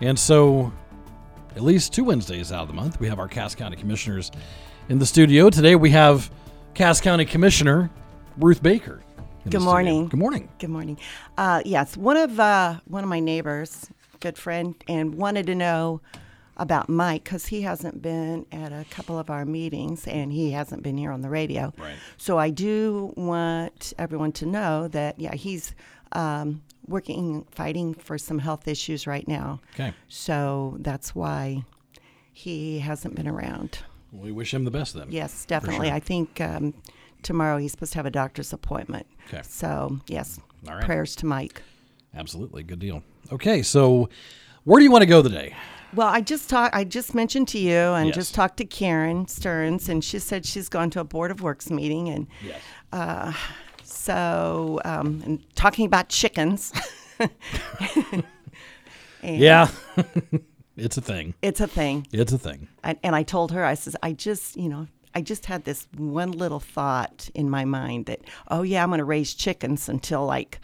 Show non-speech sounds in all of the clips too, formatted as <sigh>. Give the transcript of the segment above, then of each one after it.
And so, at least two Wednesdays out of the month, we have our Cass County Commissioners in the studio. Today we have Cass County Commissioner Ruth Baker. Good morning. Good morning. Good morning. Uh, yes, one of uh, one of my neighbors, good friend, and wanted to know about Mike because he hasn't been at a couple of our meetings and he hasn't been here on the radio. Right. So I do want everyone to know that yeah, he's um, working, fighting for some health issues right now. Okay. So that's why he hasn't been around. We wish him the best then. Yes, definitely. sure. I think um, tomorrow he's supposed to have a doctor's appointment. Okay. So, yes, All right. prayers to Mike. Absolutely. Good deal. Okay, so where do you want to go today? Well, I just talked. I just mentioned to you and Yes. just talked to Karen Stearns, and she said she's gone to a Board of Works meeting, and Yes. So um, and talking about chickens. <laughs> Yeah. <laughs> it's a thing. it's a thing. It's a thing. I, and I told her, I says, I just, you know, I just had this one little thought in my mind that, oh yeah, I'm going to raise chickens until like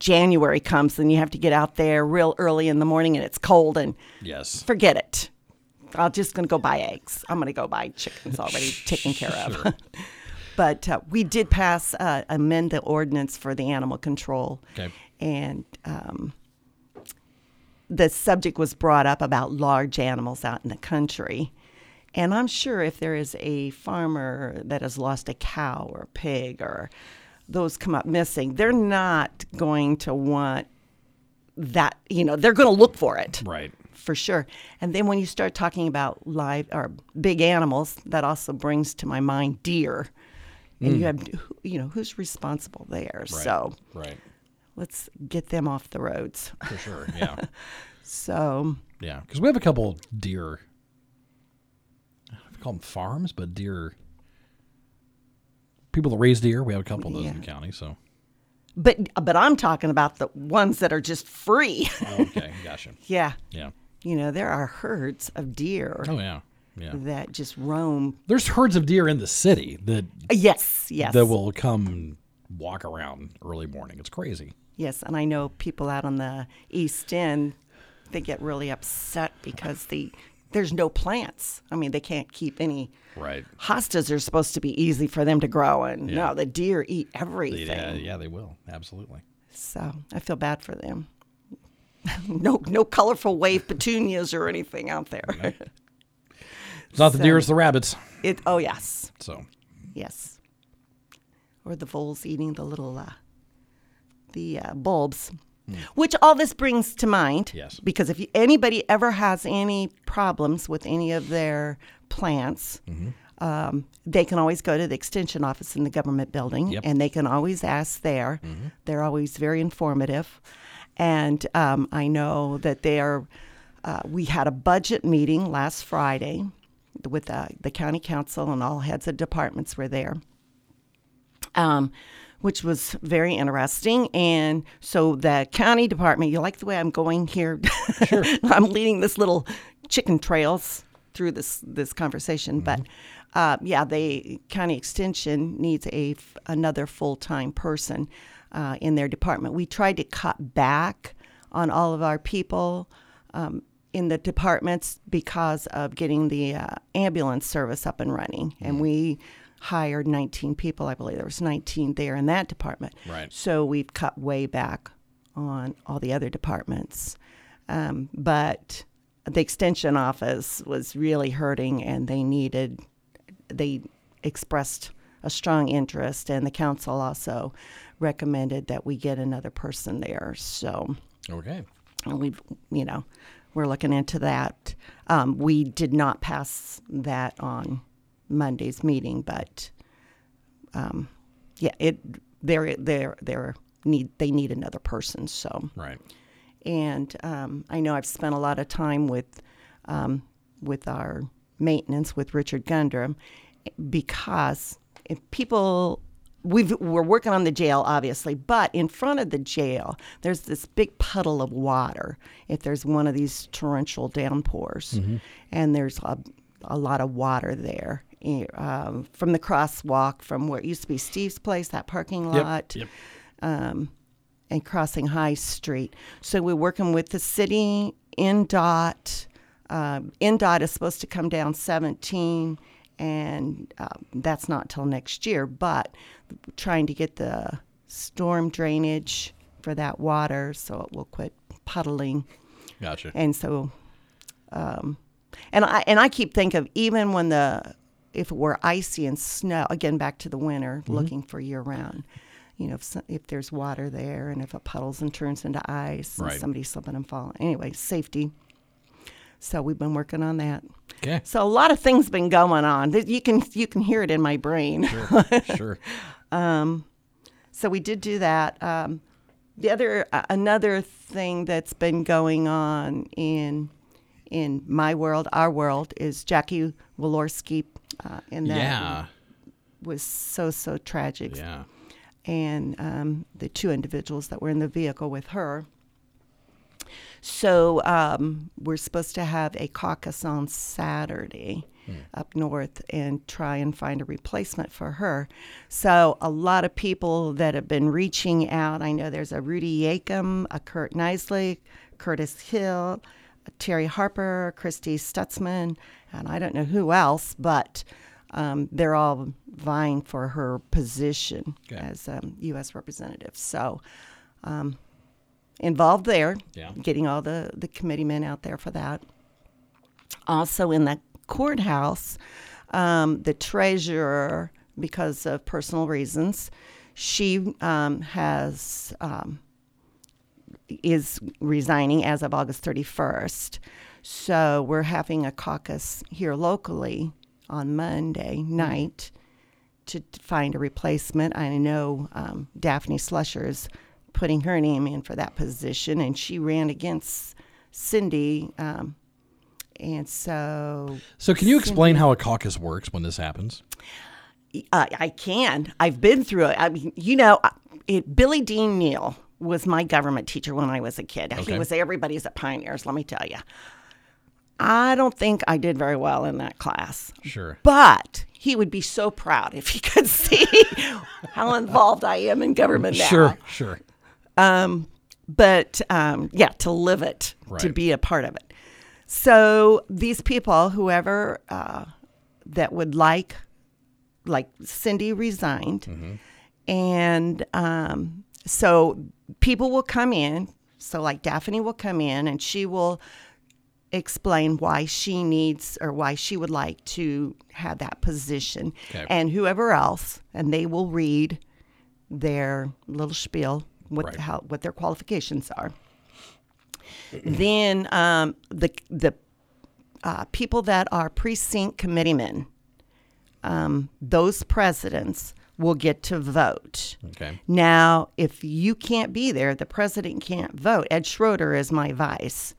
January comes, and you have to get out there real early in the morning, and it's cold, and Yes. forget it. I'm just going to go buy eggs. I'm going to go buy chickens already taken care of. But uh, we did pass uh, amend the ordinance for the animal control, Okay. and um, the subject was brought up about large animals out in the country. And I'm sure if there is a farmer that has lost a cow or a pig or those come up missing, they're not going to want that, you know, they're going to look for it Right. for sure. And then when you start talking about live or big animals, that also brings to my mind deer. And you hmm. have, you know, who's responsible there? Right. So Right. let's get them off the roads. For sure. <laughs> Yeah. So Yeah, because we have a couple deer. I don't know if you call them farms, but deer. People that raise deer, we have a couple of those in the county. So But but I'm talking about the ones that are just free. Oh, okay, gotcha. <laughs> yeah. Yeah. You know, there are herds of deer Oh yeah, yeah. that just roam. There's herds of deer in the city that Yes, yes. that will come walk around early morning. It's crazy. Yes, and I know people out on the east end they get really upset because the there's no plants. I mean, they can't keep any Right. hostas are supposed to be easy for them to grow and Yeah. no, the deer eat uh, everything. Yeah, yeah, they will. Absolutely. So, I feel bad for them. <laughs> no no colorful wave petunias or anything out there. It's not the So- deer, it's the rabbits. It oh yes. So Yes. Or the voles eating the little uh, the uh, bulbs. Which all this brings to mind. Yes. Because if you, anybody ever has any problems with any of their plants, um, they can always go to the extension office in the government building Yep. and they can always ask there. They're always very informative. And um, I know that they are, uh, we had a budget meeting last Friday with uh, the county council and all heads of departments were there um, which was very interesting. And so the county department, you like the way I'm going here? Sure. <laughs> I'm leading this little chicken trails through this this conversation, but uh, yeah, the county extension needs a another full time person uh, in their department. We tried to cut back on all of our people. Um, in the departments because of getting the uh, ambulance service up and running. And we hired 19 people. I believe there was 19 there in that department. Right. So we've cut way back on all the other departments. Um, but the extension office was really hurting and they needed, they expressed a strong interest, and the council also recommended that we get another person there. So, okay. and we've, you know, we're looking into that. Um, we did not pass that on Monday's meeting, but um, yeah, it they're they're they're need they need another person. So Right. and um, I know I've spent a lot of time with um, with our maintenance with Richard Gundrum because if people we've, we're working on the jail obviously but in front of the jail there's this big puddle of water if there's one of these torrential downpours and there's a, a lot of water there eh, um, from the crosswalk from where it used to be steve's place that parking lot Yep. um, and crossing High Street. So we're working with the city, INDOT. Um, INDOT is supposed to come down 17, and uh, that's not till next year, but trying to get the storm drainage for that water so it will quit puddling. Gotcha. And so, um, and I and I keep thinking of even when the if it were icy and snow again back to the winter, Mm-hmm. looking for year round. You know, if, if there's water there and if it puddles and turns into ice Right. and somebody's slipping and falling. Anyway, safety. So we've been working on that. Okay. So a lot of things been going on. You can you can hear it in my brain. Sure. sure. <laughs> So we did do that. Um, the other uh, another thing that's been going on in in my world, our world, is Jackie Walorski, uh, and that Yeah. was so so tragic. Yeah. And um, the two individuals that were in the vehicle with her. So um, we're supposed to have a caucus on Saturday up north and try and find a replacement for her. So a lot of people that have been reaching out. I know there's a Rudy Yakym, a Curt Nisly, Curtis Hill, Terry Harper, Christy Stutzman, and I don't know who else, but um, they're all vying for her position Okay. as um, U.S. representative. So um, involved there, Yeah. getting all the, the committee men out there for that. Also in the courthouse, um, the treasurer, because of personal reasons, she um, has um, is resigning as of August 31st. So we're having a caucus here locally on Monday night to find a replacement. I know um, Daphne Slusher's is putting her name in for that position, and she ran against Cindy. Um, and so So, can you explain how a caucus works when this happens? uh, I can. I've been through it. I mean, you know, it, Billy Dean Neal was my government teacher when I was a kid. Okay. He was everybody's at Pioneers, let me tell you. I don't think I did very well in that class. Sure. But he would be so proud if he could <laughs> see how involved I am in government now. Sure. Sure. But um, yeah, to live it, to be a part of it. So these people, whoever uh, that would like, like Cindy resigned, and um, so people will come in. So like Daphne will come in, and she will explain why she needs or why she would like to have that position, Okay. and whoever else, and they will read their little spiel what Right. how what their qualifications are. then um, the the uh, people that are precinct committeemen, um, those presidents will get to vote. Okay. Now, if you can't be there, the president can't vote. Ed Schroeder is my vice.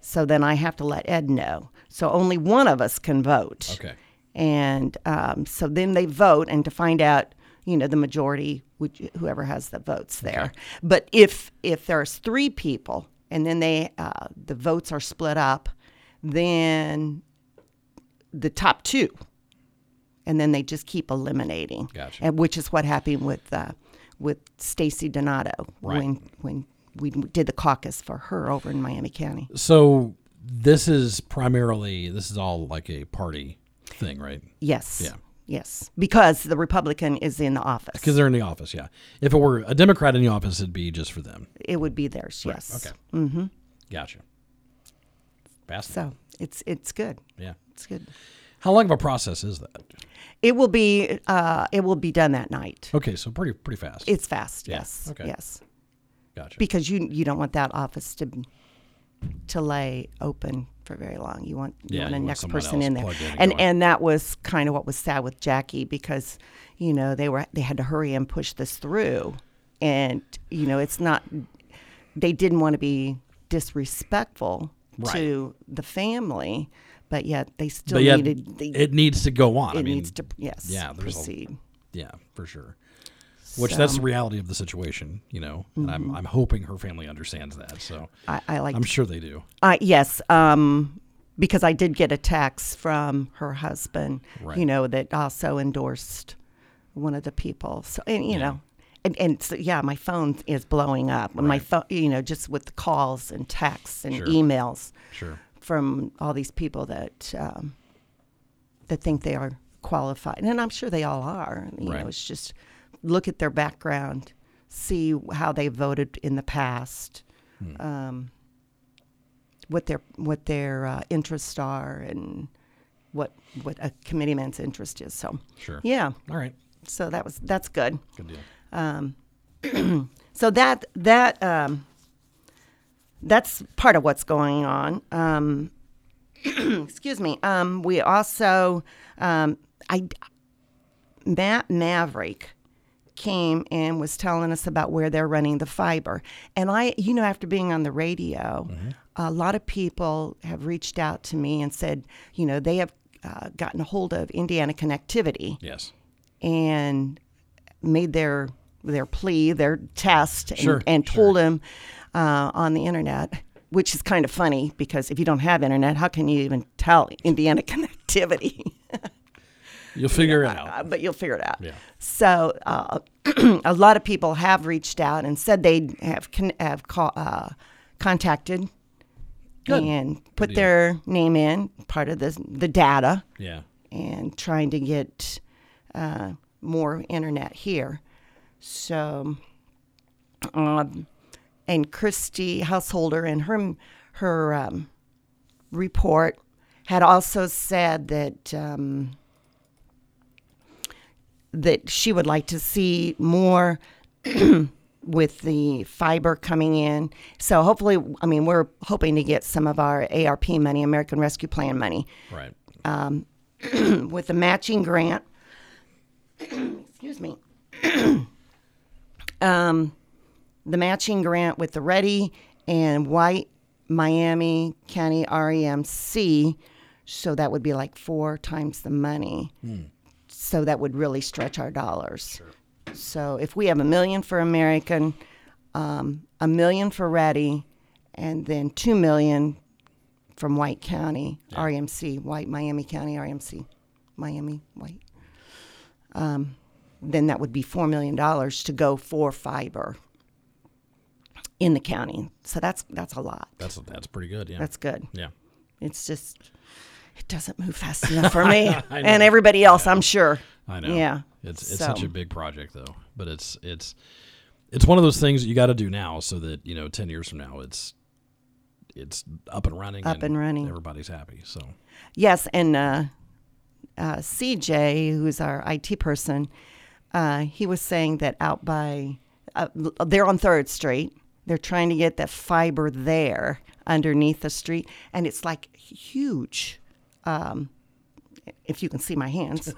So then I have to let Ed know. So only one of us can vote. Okay. And um, so then they vote, and to find out, you know, the majority, which, whoever has the votes there. But if if there's three people, and then they uh, the votes are split up, then the top two, and then they just keep eliminating. Gotcha. And which is what happened with uh, with Stacey Donato Right. when when we did the caucus for her over in Miami County. So, this is primarily, this is all like a party thing, right? Yes. Yeah. Yes, because the Republican is in the office. Because they're in the office, yeah. If it were a Democrat in the office, it'd be just for them. it would be theirs. Yes. Okay. Mm-hmm. Gotcha. Fascinating. So it's it's good. yeah. It's good. How long of a process is that? It will be uh, it will be done that night. Okay, so pretty pretty fast. It's fast. Yeah, Yes. okay. Yes. gotcha. Because you you don't want that office to to lay open for very long. You want you Yeah, want a next person in there. in and and going. and that was kind of what was sad with Jackie because you know they were they had to hurry and push this through, and you know it's not they didn't want to be disrespectful Right. to the family, but yet they still but yet needed the, it needs to go on. it I mean, needs to yes yeah, there's a- proceed. yeah, for sure. Which that's the reality of the situation, you know. And I'm I'm hoping her family understands that. So I, I like I'm sure they do. Uh, yes, um, because I did get a text from her husband, Right. you know, that also endorsed one of the people. So, and you know, and, and so, yeah, my phone is blowing up. My phone, you know, just with calls and texts and Sure. emails Sure. from all these people that um, that think they are qualified, and I'm sure they all are. You Right. know, it's just look at their background, see how they voted in the past, Hmm. um, what their what their uh, interests are, and what what a committeeman's interest is. So, Sure. yeah, All right. so that was that's good. Good deal. <clears throat> So that that um, that's part of what's going on. Um, <clears throat> excuse me. Um, we also um, I Matt Maverick came and was telling us about where they're running the fiber. And I, you know, after being on the radio, a lot of people have reached out to me and said, you know, they have uh, gotten a hold of Indiana Connectivity Yes. and made their their plea, their test, and, Sure, and sure. told him uh, on the internet, which is kind of funny because if you don't have internet, how can you even tell Indiana <laughs> connectivity? You'll figure it Uh, out. but you'll figure it out. Yeah. So uh, <clears throat> a lot of people have reached out and said they have con- have call, uh, contacted Good. and put their name in part of the the data Yeah. and trying to get uh, more internet here. So, um, and Christy Householder and her her um, report had also said that um, that she would like to see more <clears throat> with the fiber coming in. So hopefully, I mean, we're hoping to get some of our ARP money, American Rescue Plan money, Right. <clears throat> with the matching grant. <clears throat> excuse me. um, the matching grant with the READI and White Miami County REMC. So that would be like four times the money. So that would really stretch our dollars. So if we have a million for American, um, a million for READI, and then two million from White County RMC, White Miami County RMC, Miami White. Um, then that would be four million dollars to go for fiber in the county. So that's that's a lot. That's that's pretty good. Yeah. That's good. yeah. It's just it doesn't move fast <laughs> enough for me and everybody else. I'm sure. I know. Yeah. It's it's such a big project though, but it's it's it's one of those things that you got to do now so that you know ten years from now it's it's up and running. Up and running. Everybody's happy. So Yes, and uh, uh, CJ, who's our IT person, uh, he was saying that out by uh, they're on Third Street. They're trying to get that fiber there underneath the street, and it's like huge. Um, if you can see my hands,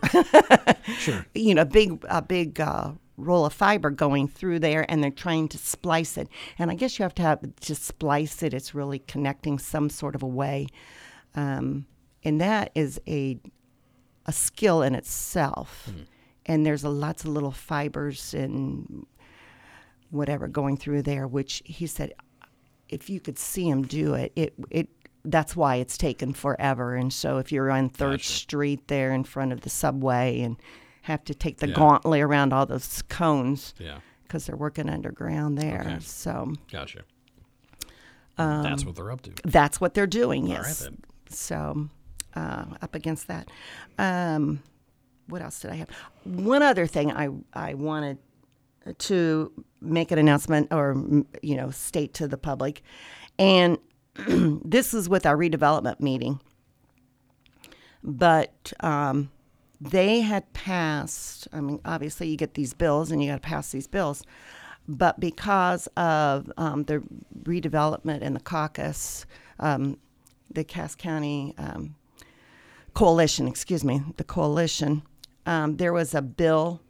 <laughs> sure. you know, big a big uh, roll of fiber going through there, and they're trying to splice it. And I guess you have to have to splice it. It's really connecting some sort of a way, um, and that is a a skill in itself. And there's a, lots of little fibers and whatever going through there, which he said, if you could see him do it, it it that's why it's taken forever. And so if you're on Third Gotcha. Street there in front of the subway and have to take the Yeah. gauntlet around all those cones Yeah. because they're working underground there. Okay. So Gotcha. Um, that's what they're up to. that's what they're doing. Right Yes. So uh, up against that. Um, what else did I have? One other thing I I wanted to make an announcement or you know state to the public, and <clears throat> this is with our redevelopment meeting. But um, they had passed. I mean, obviously you get these bills and you got to pass these bills. But because of um, the redevelopment and the caucus, um, the Cass County um, coalition, excuse me, the coalition, um, there was a bill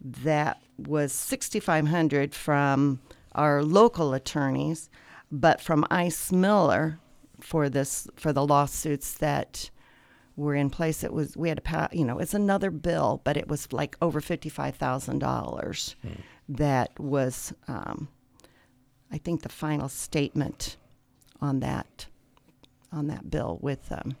that was 6,500 from our local attorneys but from Ice Miller for this for the lawsuits that were in place, it was we had pass. You know, it's another bill, but it was like over fifty five thousand dollars. That was, um, I think, the final statement on that on that bill with um,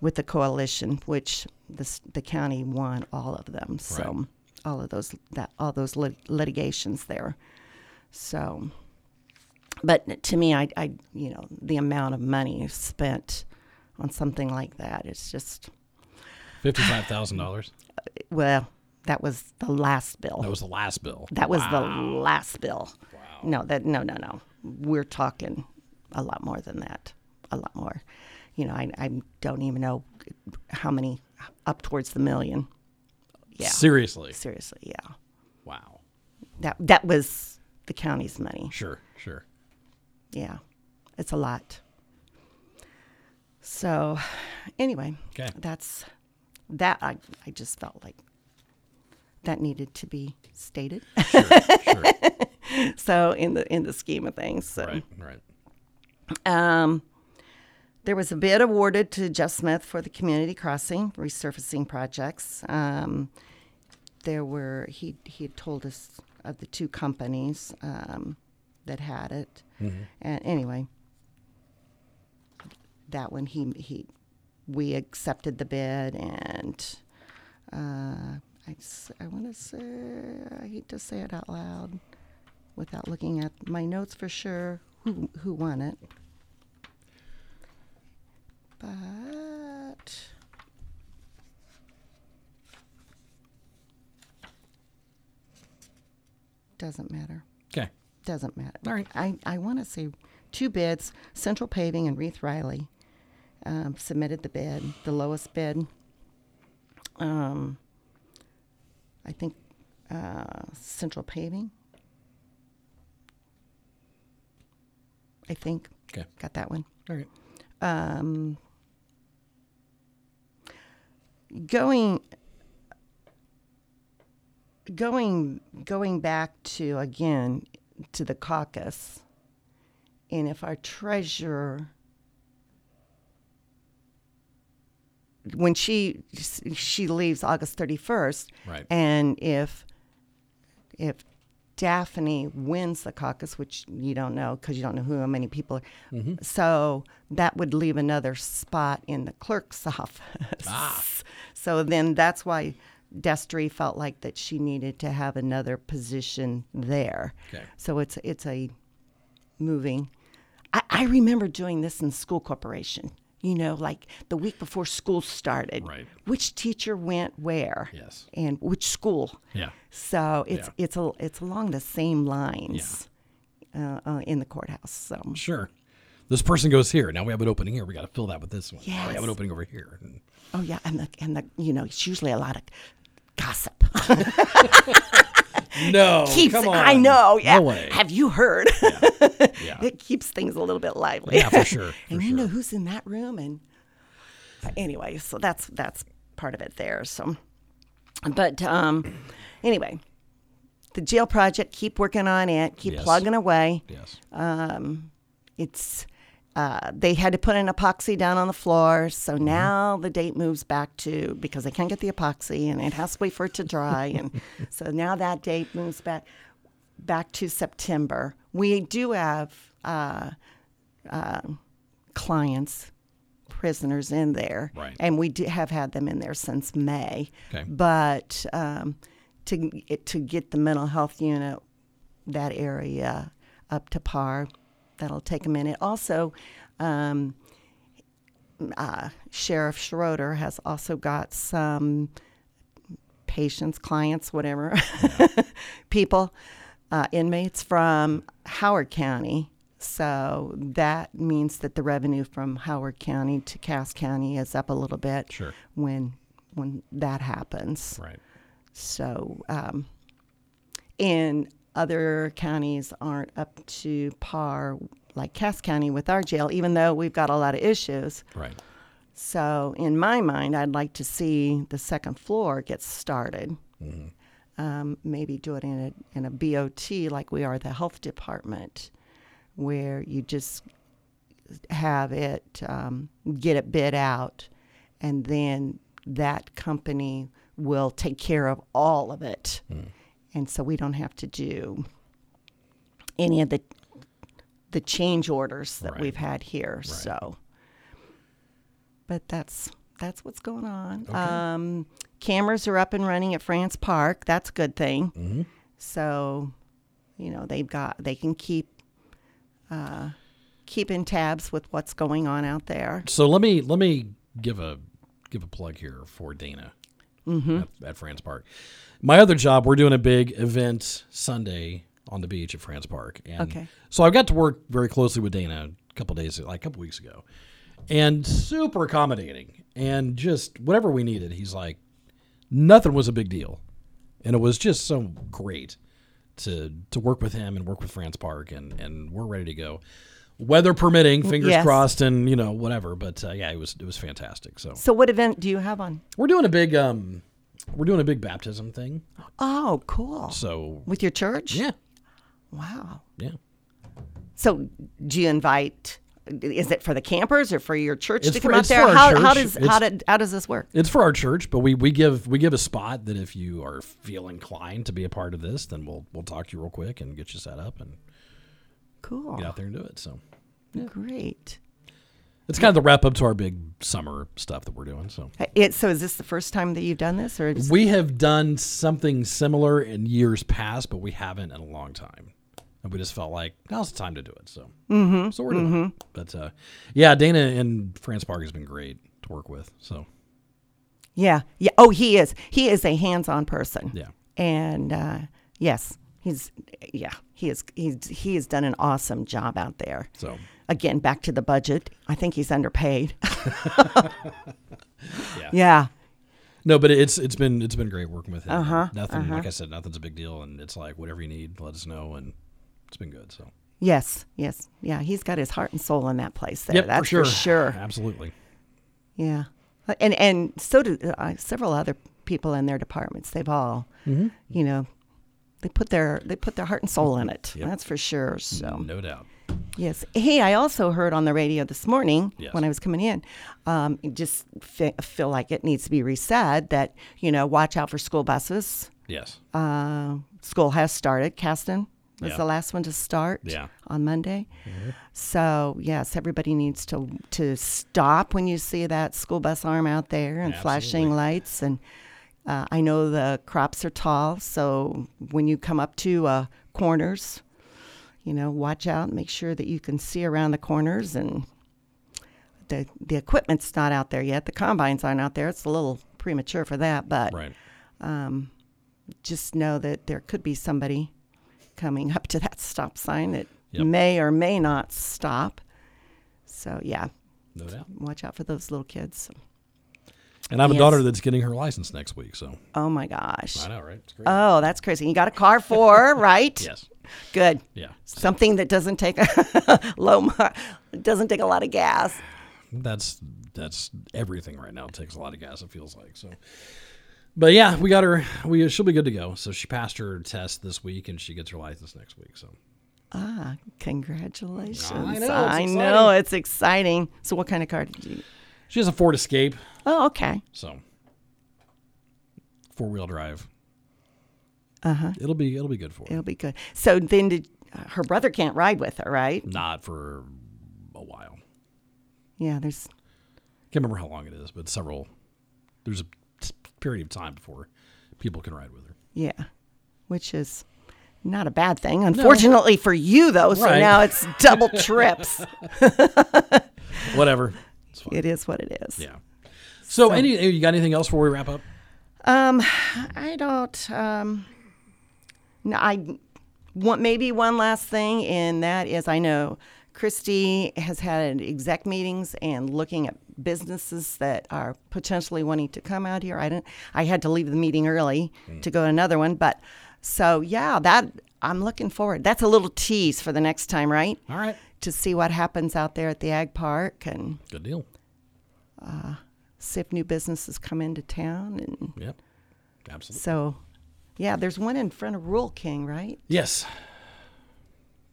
with the coalition, which the the county won all of them. So Right. all of those that all those lit- litigations there. So, but to me, I, I you know the amount of money spent on something like that is just Fifty-five thousand dollars. <sighs> Uh, well, that was the last bill. That was the last bill. That was the last bill. Wow. No, that no, no, no. We're talking a lot more than that. A lot more. You know, I, I don't even know how many up towards the million. Yeah. Seriously. Seriously, yeah. Wow. That that was the county's money. Sure. Sure. Yeah. It's a lot. So, anyway, Okay. that's that I I just felt like that needed to be stated. Sure. Sure. <laughs> so in the in the scheme of things, so right. Right. Um, there was a bid awarded to Jeff Smith for the community crossing resurfacing projects. Um, there were he he had told us of the two companies um, that had it, and anyway, that one he he we accepted the bid and. Uh, I, I want to say, I hate to say it out loud without looking at my notes for sure who, who won it. But doesn't matter. Doesn't matter. All right. I, I want to say two bids Central Paving and Rieth Riley um, submitted the bid, the lowest bid. Um, I think uh, Central Paving. I think Okay. got that one. All right. Um, going going going back to again to the caucus and if our treasurer when she she leaves August 31st Right. and if if Daphne wins the caucus, which you don't know because you don't know who how many people, are, so that would leave another spot in the clerk's <laughs> office. Ah. So then that's why Destry felt like that she needed to have another position there. Okay. So it's it's a moving. I, I remember doing this in school corporation. You know, like the week before school started. Right. Which teacher went where? Yes. And which school? Yeah. So it's Yeah. it's a, it's along the same lines uh, uh, in the courthouse. So Sure. This person goes here. Now we have an opening here. We got to fill that with this one. Now We have an opening over here. Oh yeah, and the and the you know it's usually a lot of gossip. <laughs> No, <laughs> keeps come on. I know. Yeah. No way. Have you heard? Yeah. <laughs> it keeps things a little bit lively. Yeah, for sure. For and you sure. know who's in that room and anyway so that's that's part of it there so but um anyway the jail project keep working on it keep Yes. plugging away Yes. it's uh, they had to put an epoxy down on the floor so Mm-hmm. now the date moves back to because they can't get the epoxy and it has to wait for it to dry and <laughs> so now that date moves back back to september we do have uh, uh, clients prisoners in there Right. and we do have had them in there since may Okay. but um, to to get the mental health unit that area up to par. That'll take a minute. Also, um, uh, Sheriff Schroeder has also got some patients, clients, whatever, <laughs> people, uh, inmates from Howard County. So that means that the revenue from Howard County to Cass County is up a little bit Sure. when when that happens. Right. So, um, and other counties aren't up to par like Cass County with our jail, even though we've got a lot of issues. Right. So, in my mind, I'd like to see the second floor get started. Um, maybe do it in a in a BOT like we are the health department, where you just have it um, get it bid out, and then that company will take care of all of it, and so we don't have to do any of the the change orders that Right. we've had here. So, but that's that's what's going on. Um, cameras are up and running at France Park. That's a good thing. Mm-hmm. So, you know, they've got they can keep uh, keeping tabs with what's going on out there. So let me let me give a give a plug here for Dana Mm-hmm. at, at France Park. My other job, we're doing a big event Sunday on the beach at France Park, and Okay. so I got to work very closely with Dana a couple days, like a couple weeks ago, and super accommodating, and just whatever we needed, he's like, nothing was a big deal, and it was just so great to to work with him and work with France Park, and and we're ready to go. Weather permitting, fingers Yes. crossed, and you know whatever. But uh, yeah, it was it was fantastic. So So, what event do you have on? we're doing a big um, we're doing a big baptism thing. Oh, cool! So With your church? yeah, Wow. yeah, So, do you invite? Is it for the campers or for your church It's to for- come out there? How, how does It's- how did how does this work? it's for our church, but we we give we give a spot that if you are feel inclined to be a part of this, then we'll we'll talk to you real quick and get you set up and Cool. get out there and do it. So Great. it's kind of the wrap up to our big summer stuff that we're doing. So It, so, is this the first time that you've done this, or is, we have done something similar in years past, but we haven't in a long time. And we just felt like now's the time to do it. So, mm-hmm, so we're doing it. But uh, yeah, Dana and France Park has been great to work with. So Yeah, yeah. Oh, he is. He is a hands-on person. Yeah. And uh, yes, he's yeah. He is. He's he has done an awesome job out there. so Again, back to the budget. I think he's underpaid. <laughs> Yeah. yeah. no, but it's it's been it's been great working with him. Uh-huh, Nothing like I said, nothing's a big deal, and it's like whatever you need, let us know, and it's been good. So Yes. Yes. Yeah. He's got his heart and soul in that place there. Yep, That's for sure, for sure. absolutely. Yeah. And and so do uh, several other people in their departments. They've all, Mm-hmm. you know, they put their they put their heart and soul in it. Yep. That's for sure. So. No doubt. Yes. Hey, I also heard on the radio this morning Yes. when I was coming in, um, just fe- feel like it needs to be resaid that, you know, watch out for school buses. Yes. Uh, school has started. Caston was Yeah. the last one to start Yeah. on Monday. So, yes, everybody needs to, to stop when you see that school bus arm out there and flashing lights. And uh, I know the crops are tall, so when you come up to uh, corners, you know, watch out, make sure that you can see around the corners and the the equipment's not out there yet. The combines aren't out there. It's a little premature for that, but Right. just know that there could be somebody coming up to that stop sign that Yep. may or may not stop. So yeah, No doubt. watch out for those little kids. And I have a daughter that's getting her license next week, so Oh my gosh. I know, right? Oh, that's crazy. You got a car for <laughs> right? yes. Good. Yeah. Something that doesn't take a <laughs> low, mar- doesn't take a lot of gas. That's that's everything right now. It takes a lot of gas. It feels like so. But yeah, we got her. We she'll be good to go. So she passed her test this week, and she gets her license next week. So Ah, congratulations. I know, it's I know it's exciting. So what kind of car did you? She has a Ford Escape. Oh, okay. So four wheel drive. Uh huh. It'll be it'll be good for her. It'll be good. So then did uh, her brother can't ride with her, right? Not for a while. Yeah, there's Can't remember how long it is, but several. There's a period of time before people can ride with her. Yeah, which is not a bad thing. Unfortunately for you, though, so Right. now it's double <laughs> trips. <laughs> Whatever. It is what it is. Yeah. So, any you got anything else before we wrap up? Um, I don't. Um, no, I want maybe one last thing, and that is I know Christy has had exec meetings and looking at businesses that are potentially wanting to come out here. I didn't. I had to leave the meeting early to go to another one, but so yeah, that I'm looking forward. That's a little tease for the next time, right? All right. To see what happens out there at the ag park and Good deal. Uh, see if new businesses come into town and Yep. Absolutely. So, yeah, there's one in front of Rule King, right? Yes.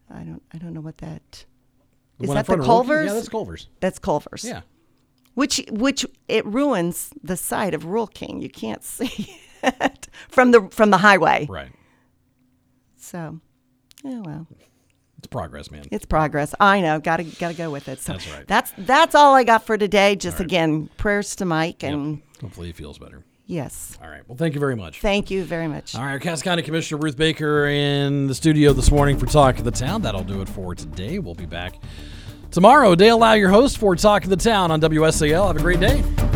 I don't. I don't know what that is. Is that the front of Royal King? Culvers? Yeah, that's Culver's. That's Culver's. Yeah. Which which it ruins the sight of Rule King. You can't <laughs> see it from the from the highway. Right. So, oh well, It's progress, man. it's progress. I know. Got to got to go with it. So That's right. That's that's all I got for today. Just again, prayers to Mike and Hopefully he feels better. yes, All right. Well, thank you very much. thank you very much. All right, our Cass County Commissioner Ruth Baker in the studio this morning for Talk of the Town. That'll do it for today. We'll be back tomorrow. Dale Lau, your host for Talk of the Town on WSAL. Have a great day.